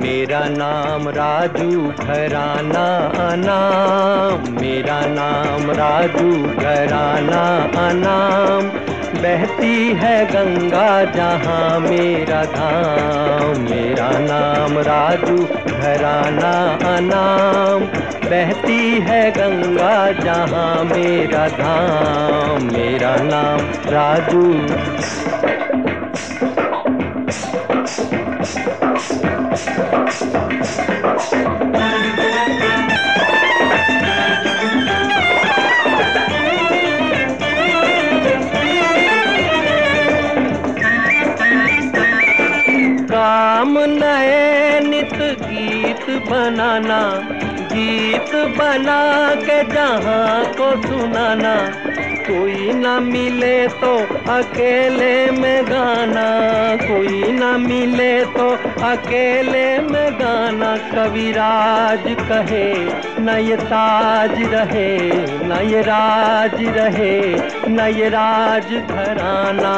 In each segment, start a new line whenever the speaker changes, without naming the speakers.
मेरा नाम राजू घराना अनाम। मेरा नाम राजू घराना अनाम। बहती है गंगा जहाँ मेरा धाम, मेरा नाम राजू, घराना अनाम। बहती है गंगा जहाँ मेरा धाम, मेरा नाम राजू। काम नए नित गीत बनाना। गीत बना के जहाँ को सुनाना, कोई न मिले तो अकेले में गाना, कोई न मिले तो अकेले में गाना। कविराज कहे, न ये ताज रहे, न ये राज रहे, न ये राज घराना।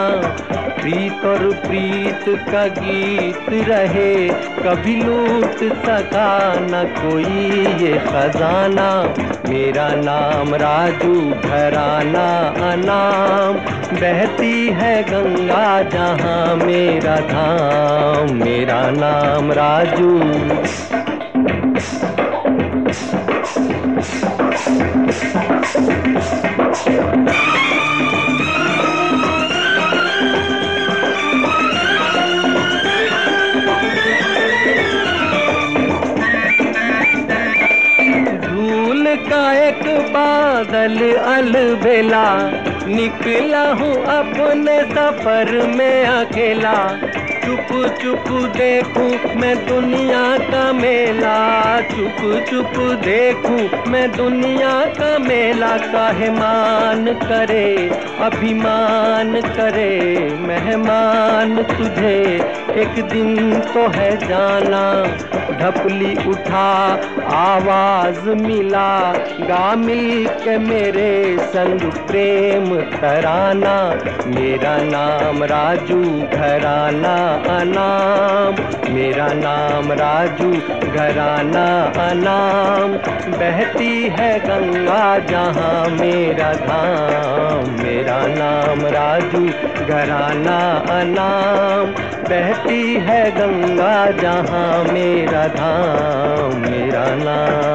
प्रीत और प्रीत का गीत रहे, कभी लूट सका न कोई ये खजाना, मेरा नाम राजू, घराना अनाम। बहती है गंगा जहाँ मेरा धाम, मेरा नाम राजू। बादल अलबेला निकला हूँ अपने सफ़र में अकेला। चुप चुप देखूँ मैं दुनिया का मेला। चुप चुप देखूँ मैं दुनिया का मेला। काहे मान करे, अभिमान करे, मेहमान तुझे। एक दिन तो है जाना, ढपली उठा, आवाज़ मिला। गा मिल के मेरे संग प्रेम तराना मेरा नाम राजू, घराना अनाम। मेरा नाम राजू, घराना अनाम। बहती है गंगा जहाँ मेरा धाम। मेरा नाम राजू, घराना अनाम। बहती है गंगा जहाँ मेरा धाम। मेरा नाम